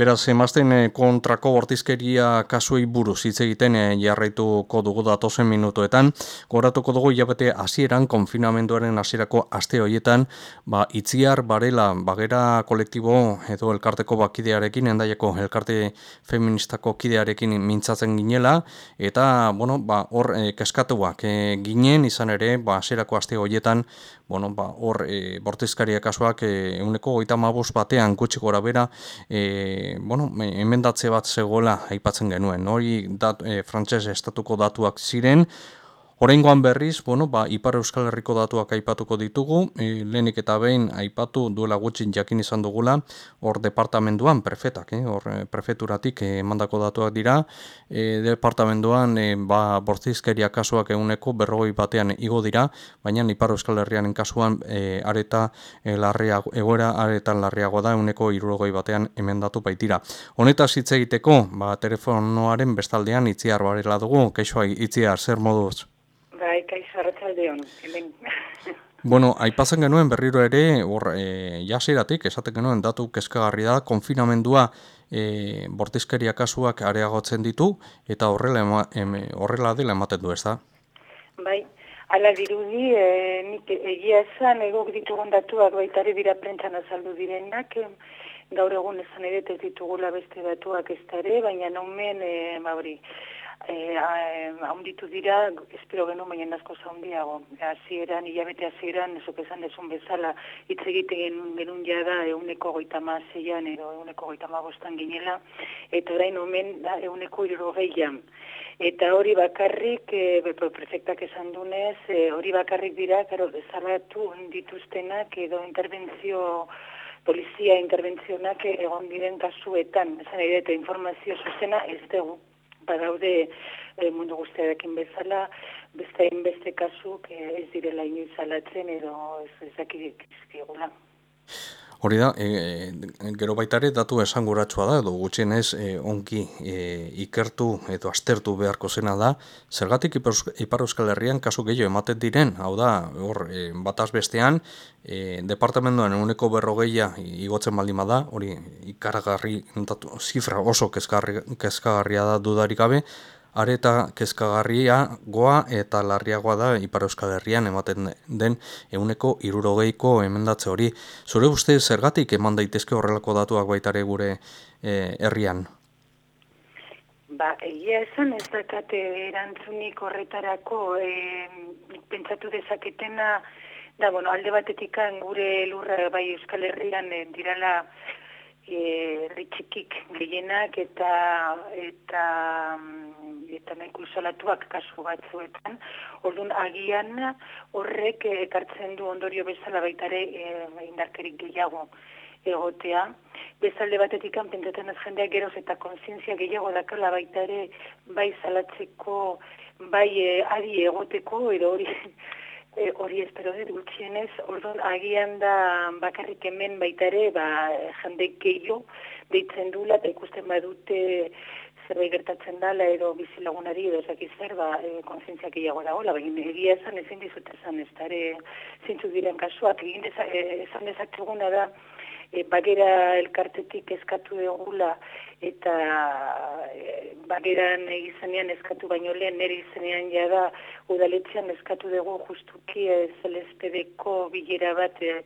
Beraz, emazten eh, kontrako bortizkeria kasuei buruz hitz egiten eh, jarraituko dugu datozen minutuetan. Goratuko dugu hilabete hasieran konfinamenduaren hasierako aste horietan, ba, itziar barela bagera kolektibo edo elkarteko bakidearekin, endaiako elkarte feministako kidearekin mintzatzen ginela, eta, bueno, ba, hor e, keskatuak ginen izan ere, ba, hasierako aste horietan, bueno, ba, hor e, bortizkaria kasuak euneko goita batean gutxi gora bueno, emendatze bat zegoela aipatzen genuen. Hori dat, e, frantses estatuko datuak ziren, Horengoan berriz, bueno, ba, Ipar Euskal Herriko datuak aipatuko ditugu, e, lehenik eta behin aipatu duela gutxin jakin izan dugula, hor departamenduan, prefetak, eh, hor eh, prefeturatik eh, emandako datuak dira, e, departamenduan e, ba, bortizkeria kasuak eguneko berrogoi batean igo dira, baina Ipar Euskal Herrianen kasuan e, areta e, larriago, egoera aretan larriago da eguneko irurogoi batean emendatu baitira. Honetaz hitz egiteko, ba, telefonoaren bestaldean itziar barela dugu, keixoa itziar, zer moduz? Hemen. Bueno, aipatzen genuen berriro ere, hor, e, jasiratik, esaten genuen datu kezkagarri da, konfinamendua e, bortizkeria kasuak areagotzen ditu, eta horrela, ema, eme, horrela dela ematen du, ez da? Bai, ala dirudi, e, nik egia esan, egok ditugun datuak baitare dira prentzan azaldu direnak, e, gaur egun esan ere ez ditugula beste datuak ez dara, baina nomen, e, ba hori, eh haunditu dira, espero genu baina asko zaundiago. Hasieran ilabete hasieran esok esan desun bezala hitz egiten genun ja da euneko goita zeian edo euneko goita bostan ginela, eta orain omen da euneko irrogeian. Eta hori bakarrik, e, prefektak esan dunez, e, hori bakarrik dira, karo, zarratu dituztenak edo intervenzio polizia intervenzionak egon diren kasuetan, esan eta informazio zuzena ez dugu badaude e, mundu guztiarekin bezala, beste beste kasuk e, ez direla inoiz alatzen edo ez ezakirik izkigula. Hori da, e, gero baitare datu esanguratsua da, edo gutxienez e, onki e, ikertu edo astertu beharko zena da, zergatik Ipar Euskal Herrian kasu gehiago ematen diren, hau da, hor, e, bataz bestean, e, departamentoan eguneko berrogeia igotzen baldin da, hori ikaragarri, zifra oso kezkagarria da dudarik gabe, areta kezkagarria goa eta larriagoa da Ipar Euskal Herrian ematen den euneko irurogeiko emendatze hori. Zure uste zergatik eman daitezke horrelako datuak baitare gure e, herrian? Ba, egia esan ez dakate erantzunik horretarako e, pentsatu dezaketena da, bueno, alde batetik gure lurra bai Euskal Herrian e, dirala e, ritxikik gehienak eta eta eta nahiko isolatuak kasu batzuetan, orduan agian horrek ekartzen du ondorio bezala baitare e, indarkerik gehiago egotea. Bezalde batetik pentsatzen ez jendea geroz eta konsientzia gehiago dakala baitare bai salatzeko, bai e, adi egoteko, edo hori e, hori espero dut gutxienez, orduan agian da bakarrik hemen baitare, ba, jende gehiago deitzen dula, eta ikusten badute zerbait gertatzen dala edo bizilagunari edo ezak zer, ba, e, konsientziak iago dagoela, baina egia esan ezin dizut esan ez dara zintzu diren kasuak, egin deza, e, esan dezakeguna da, e, bagera elkartetik eskatu egula eta e, bageran egizanean eskatu baino lehen nire izanean jada udaletzean eskatu dugu justuki e, zelespedeko bilera bat e,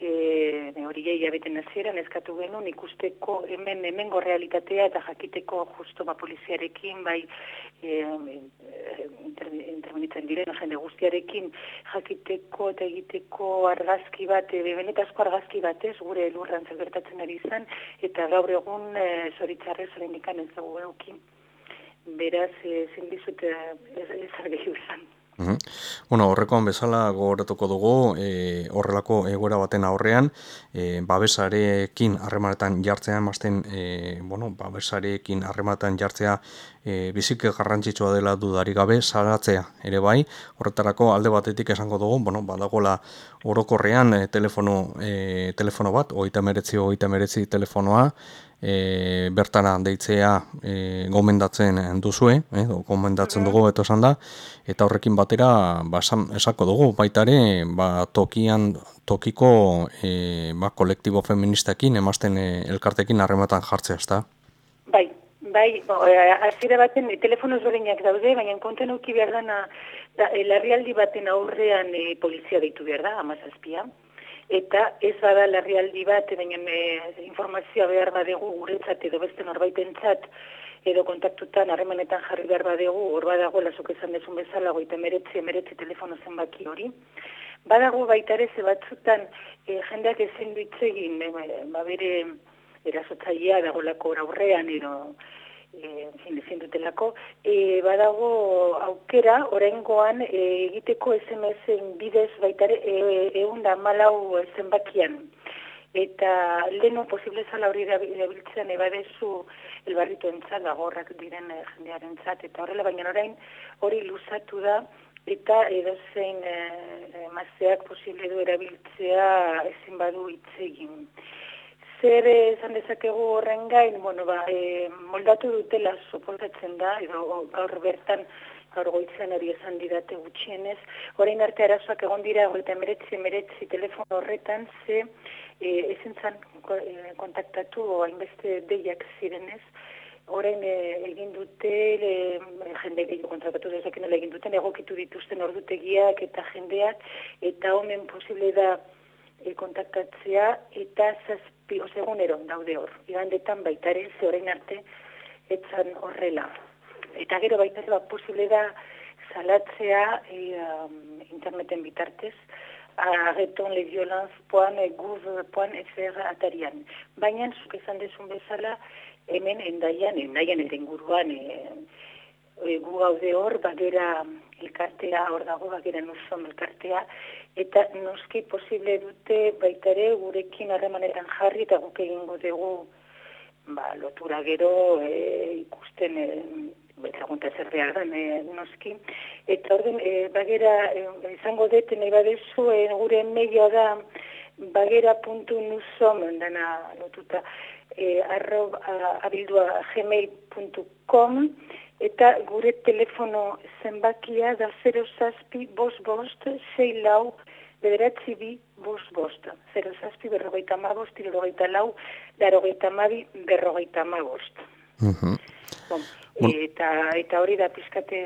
e, hori gehi abeten azieran eskatu genuen ikusteko hemen hemengo realitatea eta jakiteko justo ba poliziarekin bai e, intervenitzen diren jende guztiarekin jakiteko eta egiteko argazki bat, e, benetazko argazki batez gure lurran zelbertatzen ari izan eta gaur egun e, zoritzarrez horrendikan ez dugu eukin. Beraz, e, zindizut e, ez, ez argehi Mhm. Bueno, horrekoan bezala gogoratuko dugu e, horrelako egoera baten aurrean e, babesarekin harremanetan jartzea emazten e, bueno, babesarekin harremanetan jartzea e, bizike garrantzitsua dela dudari gabe salatzea ere bai. Horretarako alde batetik esango dugu bueno, badagola orokorrean e, telefono, e, telefono bat oita meretzi oita meretzi telefonoa e, bertara deitzea e, gomendatzen duzue, edo gomendatzen dugu eto esan da, eta horrekin batera ba, esako dugu, baita ere ba, tokian, tokiko e, ba, kolektibo feministekin, emazten e, elkartekin harrematan jartzea, ez? Bai, bo, azire baten e, telefono ezberdinak daude, baina konten uki behar dana, da, e, larrialdi baten aurrean e, polizia deitu behar da, amazazpia, eta ez bada larrialdi bat, baina e, informazioa behar badegu guretzat edo beste norbaitentzat edo kontaktutan harremanetan jarri behar badegu, hor badago lasok esan desun bezala, goita meretzi, emeretzi telefono zenbaki hori. Badago baita ere ze batzutan e, jendeak ezin duitzegin, e, ba bere erasotzailea dago lako aurrean edo e, ezin dutelako, e, badago aukera, oraingoan e, egiteko SMS-en bidez baitare egun da malau zenbakian. Eta lehenu posible zala hori erabiltzen ebadezu elbarritu entzat, gorrak diren e, jendearen zat, eta horrela baina orain hori luzatu da, eta edozein e, e, mazeak posible du erabiltzea ezin badu itzegin zer esan dezakegu horren gain, bueno, ba, e, moldatu dutela soportatzen da, edo gaur bertan, gaur goitzen hori esan didate gutxienez, horrein arte arazoak egon dira, eta meretzi, meretzi telefono horretan, ze e, ezin zan e, kontaktatu hainbeste deiak zirenez, Horein e, egin dute, e, jende gehiago kontratatu dezaken egin duten, egokitu dituzten ordutegiak eta jendeak, eta honen posible da e, kontaktatzea, eta zaz, bi osegunero daude hor. Igandetan baitare ze orain arte etzan horrela. Eta gero baitare bat posible da salatzea e, um, interneten bitartez ageton leviolance.gouv.fr atarian. Baina, zuk esan desun bezala, hemen endaian, endaian ere inguruan, e, e, gu gaude hor, bagera elkartea, hor dago, bagera nuzom elkartea, eta noski posible dute baitare gurekin harremanetan jarri eta guk egingo dugu ba, lotura gero e, ikusten e, betzagunta zer behar da, e, noski. Eta orden, e, bagera, e, izango dut, nahi badezu, e, gure meia da bagera.nuzom, dana lotuta, e, arrob, abildua gmail.com, eta gure telefono zenbakia da 0 zazpi bost bost, sei lau, bederatzi bi bost bost. 0 zazpi berrogeita ma bost, irogeita lau, darogeita mabi berrogeita ma bost. Uh bon, eta, eta hori da pizkate,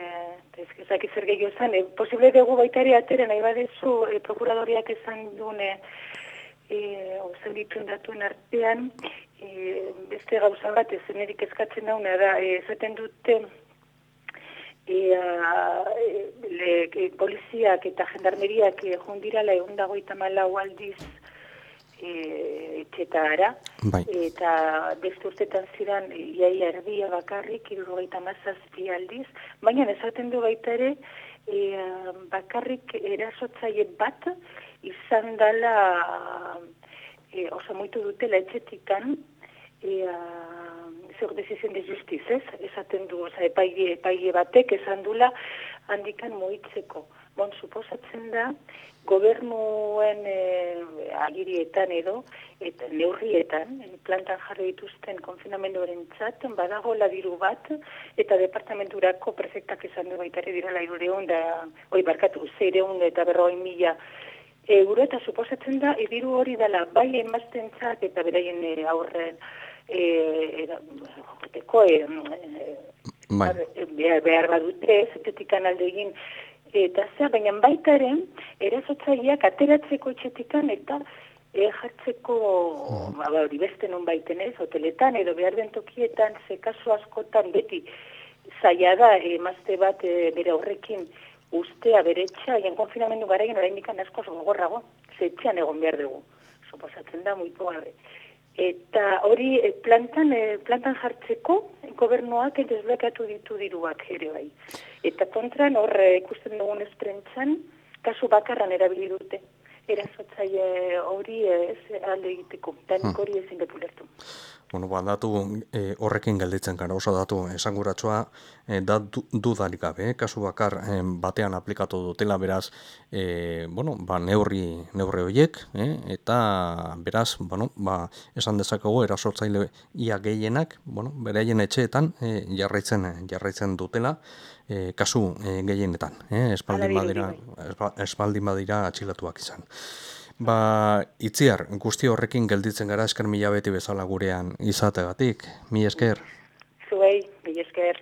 ezak izer gehiago zan, e, posible dugu baitari atera nahi badezu e, prokuradoriak esan dune, e, ditun datuen artean, e, beste gauza bat, ez enerik eskatzen dauna da, e, esaten dute, e, le, e, poliziak eta jendarmeriak e, jundirala egun dago itamala aldiz e, etxeta bai. eta beste urtetan ziren iai erdia bakarrik, irurgoita mazazpi aldiz, baina esaten du baita ere, e, bakarrik erasotzaile bat izan dala e, oso moitu dutela etxetikan, e, zer desizien de justiz, ez? Esaten du, oza, epaile, epaile batek esan dula handikan moitzeko. Bon, suposatzen da, gobernuen e, agirietan edo, eta neurrietan, plantan jarri dituzten konfinamenduaren txat, badago ladiru bat, eta departamenturako perfektak esan du baitare dira lairureun, da, oi barkatu, zeireun eta berroi mila euro, eta suposatzen da, ediru hori dela, bai emazten txat, eta beraien e, aurren, eh joteko eh, bai. behar, behar badute zetetik alde egin eta ze baina baita ere erasotzaileak ateratzeko etxetikan eta e, jartzeko mm. ba, hori beste non baiten ez hoteletan edo behar den tokietan ze kasu askotan beti zaila da emazte bat e, bere horrekin ustea bere etxa, egin konfinamendu garaien orain ikan asko gogorrago, zetxean egon behar dugu. Suposatzen da, muy pobre. Eta hori eh, plantan, eh, plantan jartzeko gobernuak desbekatu ditu diruak ere bai. Eta kontran hor eh, ikusten dugun esprentzan, kasu bakarran erabili dute. Erazotzaile hori ez alde egiteko, dan hori ezin bepulertu. Bueno, ba, datu e, horrekin gelditzen gara, oso datu esanguratsua e, da du, dudarik gabe, eh? kasu bakar e, batean aplikatu dutela beraz, e, bueno, ba, neurri, neurri horiek, eh? eta beraz, bueno, ba, esan dezakegu erasotzaile ia gehienak, bueno, beraien etxeetan e, jarraitzen jarraitzen dutela, e, kasu e, gehienetan, eh? espaldin badira, espa- espaldin badira atxilatuak izan. Ba, itziar, guzti horrekin gelditzen gara esker mila beti bezala gurean izategatik. Mi esker. Zuei, mila esker.